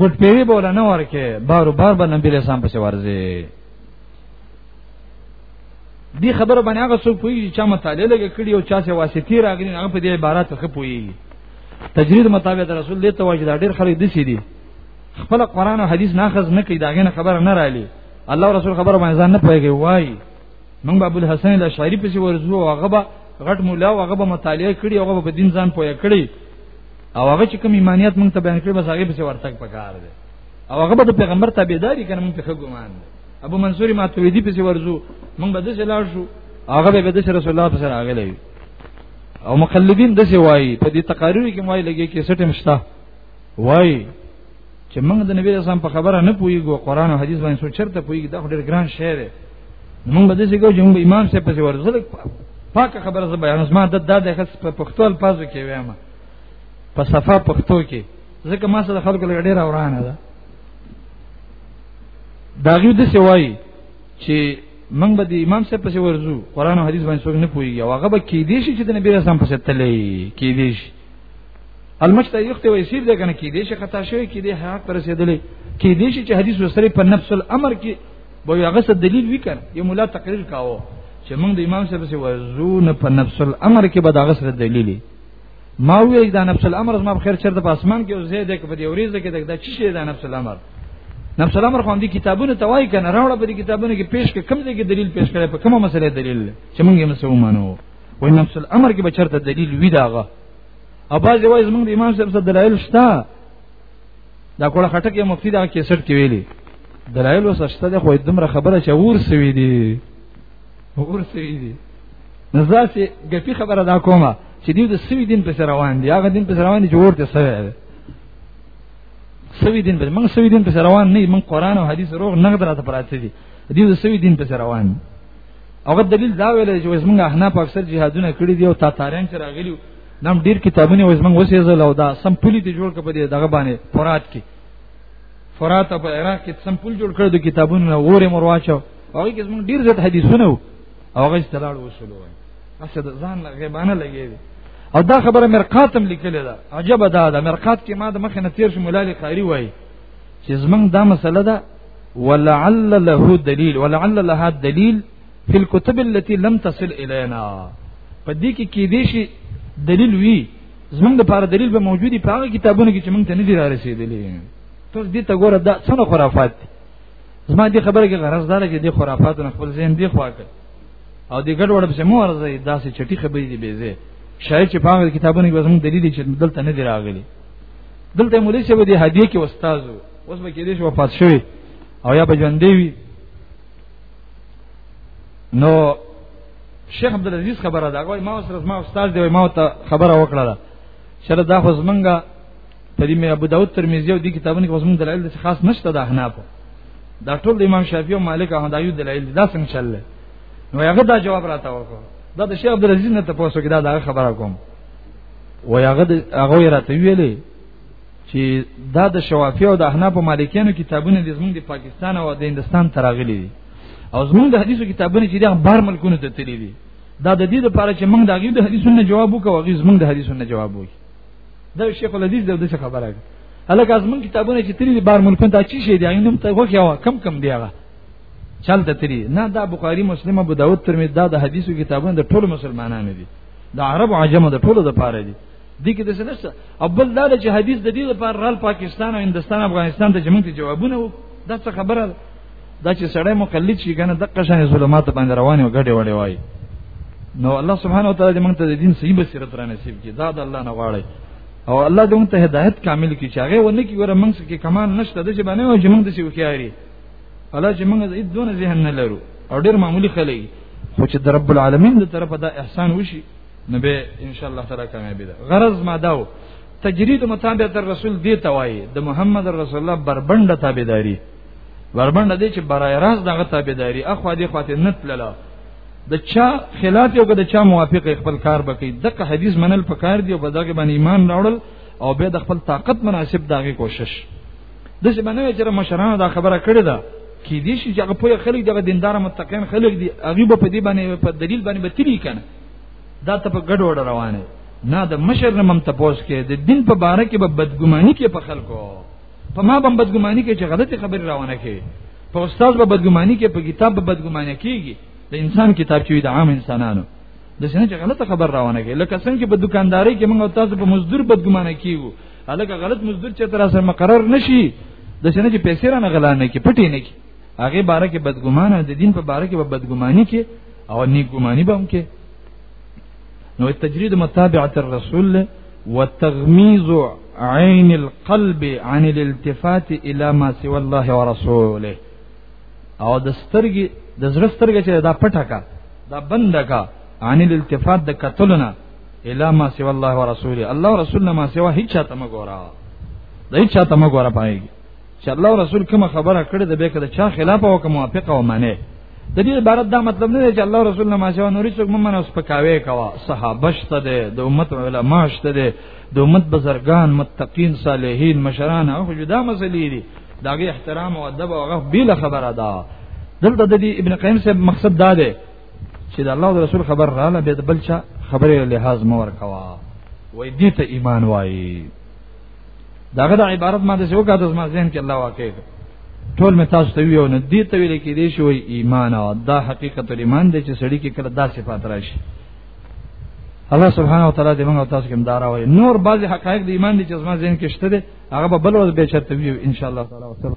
ګډ پیری بوله نه ورکه بار بار به نبی رسام پسې ورځي دی خبره باندې هغه څوک پوي چې چا مطالعه لګه کړی او چا سه واسطي راغلی هغه په دې عبارت څخه پوي تجرید مطابق رسول دې ته واجب ډېر خلک دي سي دي خپل قران او حدیث ناخذ نه کوي داغه خبره نه رالي الله رسول خبره باندې ځان نه پويږي وای موږ ابو الحسن الاشعری پسې ورزو هغه به غټ مولا هغه به مطالعه کړي هغه به دین ځان پوي کړي او هغه چې کوم ایمانیت مونږ ته بیان کړی بس هغه به ورتګ پکار دی او هغه به پیغمبر تابعداري کنه مونږ ته ګمان دی ابو منصور ماتویدی پسې ورزو مونږ به دسه لاړ شو هغه به دسه رسول الله پسې راغلی او مقلدین دسه وایي په دې تقاریر کې وایي لګي کې سټم شته وایي چې موږ د نبی اسلام په خبره نه پويګو قران او حديث باندې سوچ چرته پويګ دا ډېر ګران شعر دی موږ به دې څنګه چې موږ امام صاحب پسې ورزل پاکه خبره زه بیان زما د داده خص په پښتو الفاظو کې وایم په صفه پښتو کې ځکه ما سره خلکو لګ ډیر اورانه ده دا غي د سوای چې موږ به د امام صاحب پسې ورزو قران او حديث باندې څوک نه پوي او هغه به کې دي شي چې د نبی رسول پسې تلې کې دي شي المشته یخته وې سیب ده کنه کې دي شي خطا شوی کې دي حق پر رسیدلې کې دي شي چې حدیث وسره په نفس الامر کې به هغه څه دلیل وکړ یو مولا تقریر کاوه چې موږ د امام صاحب پسې ورزو نه په نفس الامر کې به دا غسر دلیلی ما وی دا نفس الامر زما په خیر چرته په اسمان کې او زه دې کې په دې اوریزه کې دا چی شي دا نفس الامر نفس الامر خو هم دي کتابونه توای کنه راوړه په دې کتابونو کې پیش کې کم دې کې دلیل پیش کړي په کومه مسله دلیل چې مونږ یې مسلمانانو وای نفس الامر کې به چرته دلیل وی داغه او باز وای زمونږ د امام صاحب دلایل شته دا کوله خټک یو مفتی دا کیسټ کې ویلي دلایل وسشته د خو دمر خبره شعور سوي دي وګور سوي دي نزا سي ګپي خبره دا کومه چې دوی د سوي دین په روان دي هغه دین په روان دي چې ورته سوي دي سوي دین په موږ سوي دین په روان نه موږ قران او حديث روغ نقد راته پراته دي دوی د سوي دین په روان دي هغه دلیل دا ویل چې زمونږ احنا په اکثر جهادونه کړی دی او تاتاریان چې راغلی نام ډیر کتابونه وې زمونږ وسې زل او دا سمپلی دی جوړ کړی دی دغه باندې فرات کې فرات په عراق کې سمپل جوړ کړی دی کتابونه وره مرواچو هغه کې زموږ ډیر زیات حدیثونه وو او هغه استلال وصول وای اسه ځان لا غیبانه لګی دی او دا خبره مرقاتم لیکل ده عجب ده دا مرقات کې ما د مخ نه تیر شم لاله قاری وای چې زمنګ دا مسله ده ولعل له دلیل ولعل لها دلیل فی الكتب التي لم تصل الینا په دې کې کې دې شي دلیل وی زمنګ د پاره دلیل به موجودی په هغه کتابونو کې چې موږ ته نه دی را رسیدلی ته دې ته ګوره دا څنګه خرافات دي زما دې خبره کې غرض دار چې د خرافاتو نه خپل ذهن دی خواکه او دې ګډ وډ په مو ورځي داسې چټي خبرې دي به زه شاید چې په کتابونو کې زموږ دلیل چې دلته نه دی راغلی دلته مولوی شه به دې هدیه کې استاد اوس به کې دې شو پات شوی او یا به ژوند دی نو شیخ عبد العزيز خبره دا کوي ما سره ما استاد دی ما ته خبره وکړه شر دا خو زمونږه په دې مې ابو داود ترمذی او دې کتابونو کې وسمون دلایل د خاص نشته د احناف دا ټول د امام شافعي او مالک او دایو دلایل دا څنګه چلل نو هغه دا جواب راته وکړ دا د شیخ عبدالعزیز نه تاسو کې دا دا خبره کوم و هغه هغه راته ویلې چې دا د شوافی او د احناف مالکیانو کتابونه د زمونږ د پاکستان او د هندستان تراغلي دي او زمونږ د حدیثو کتابونه چې د بهر ملکونو ته تللي دي دا د دې لپاره چې موږ د غیب د حدیثونو جواب وکړو غیز موږ د حدیثونو جواب وکړو دا شیخ العزیز د دې خبره ده الګ از من کتابونه چې تری بار ملکون ته چی شي دی نوم ته وخیا کم کم دی هغه چل ته تری نه دا بخاری مسلم ابو داود ترمذی دا د حدیثو کتابونه د ټولو مسلمانانو دي د عرب عجم د ټولو د پاره دي دي کې د سنسته اول دا چې حدیث د دې لپاره رال پاکستان او هندستان افغانستان ته جمعیت جوابونه وو دا څه خبره دا چې سړی مقلد شي کنه د قشان ظلمات باندې روان او غډې وړې وای نو الله سبحانه و تعالی دې موږ ته د دین صحیح بصیرت را نصیب کړي دا د الله نه غواړي او الله دې موږ ته هدایت کامل کړي چې هغه ونه کې ګوره موږ کې کمال نشته د چې باندې او چې موږ د شي وکیاري الله چې موږ دې دون ذهن نه لرو او ډېر معمولی خلک خو چې د رب العالمین د طرفه دا احسان وشي نو به ان شاء الله تعالی کامیابی ده غرض ما داو تجرید مطابق رسول دی توای د محمد رسول الله بربند تابعداري بربند دې چې برای راز دغه تابعداري اخو دې خواته نه تلله د چا خلاف یو د چا موافق خپل کار بکې دغه حدیث منل پکار دی او بداګه باندې ایمان راوړل او به د خپل طاقت مناسب داغه کوشش د څه باندې چې مشرانو دا خبره کړې ده کې دې شي چې هغه په خلک دغه دیندار متقین خلک دي هغه په دې باندې په دلیل باندې بتلی کنه دا ته په ګډ وډ روانه نه د مشر نه مم تپوس کې د دین په باره کې به بدګماني کې په خلکو په ما باندې بدګماني کې چې غلطي خبرې راونه کې په استاد به بدګماني کې په کتاب به بدګماني کېږي د انسان کتاب چې د عام انسانانو د څنګه چې غلطه خبر راونه کې لکه څنګه چې په دکانداري کې موږ تاسو په مزدور بدګماني کېږو الګه غلط مزدور چې تر سره مقرر نشي د څنګه چې پیسې را نه غلانه کې پټې نه کې هغه باره کې بدګمانه د دین په باره کې به بدګماني کې او نیک ګماني به هم کې نو تجرید متابعه الرسول وتغميز عين القلب عن الالتفات الى ما سوى الله ورسوله او د سترګې د زړه سترګې چې دا پټه کا دا بند کا عن الالتفات د قتلنا الى ما سوى الله ورسوله الله ورسولنا ما سوى هیڅ چاته مګورا د هیڅ چاته مګورا پایږي چې الله رسول کوم خبره کړې ده به کده چا خلاف او کوم موافق او معنی د دې عبارت دا مطلب نه دی چې الله رسول الله ما سوا نوري څوک ممن اوس پکاوي کوا صحابه شته دي د امت علما شته دي د امت بزرگان متقین صالحین مشران او جدا مسلې دي داګه احترام او ادب او غف بیل خبره ده دلته د دې ابن قیم صاحب مقصد دا دی چې د الله او رسول خبر رااله به بلچا خبره لحاظ مور کوا وای دې ته ایمان وای داغه د عبارت ما د څه وکړه د زما ذهن کې الله واقع ټول می تاسو ته ویو نه دي ته ویل کې دي شو ایمان او دا حقیقت ایمان دی چې سړی کې کله دا صفات راشي الله سبحانه وتعالى دې موږ تاسو کوم دارا وای نور بعض حقایق د ایمان دي چې زما ذهن کې شته دي هغه به بل ورځ به چرته ویو ان شاء الله تعالی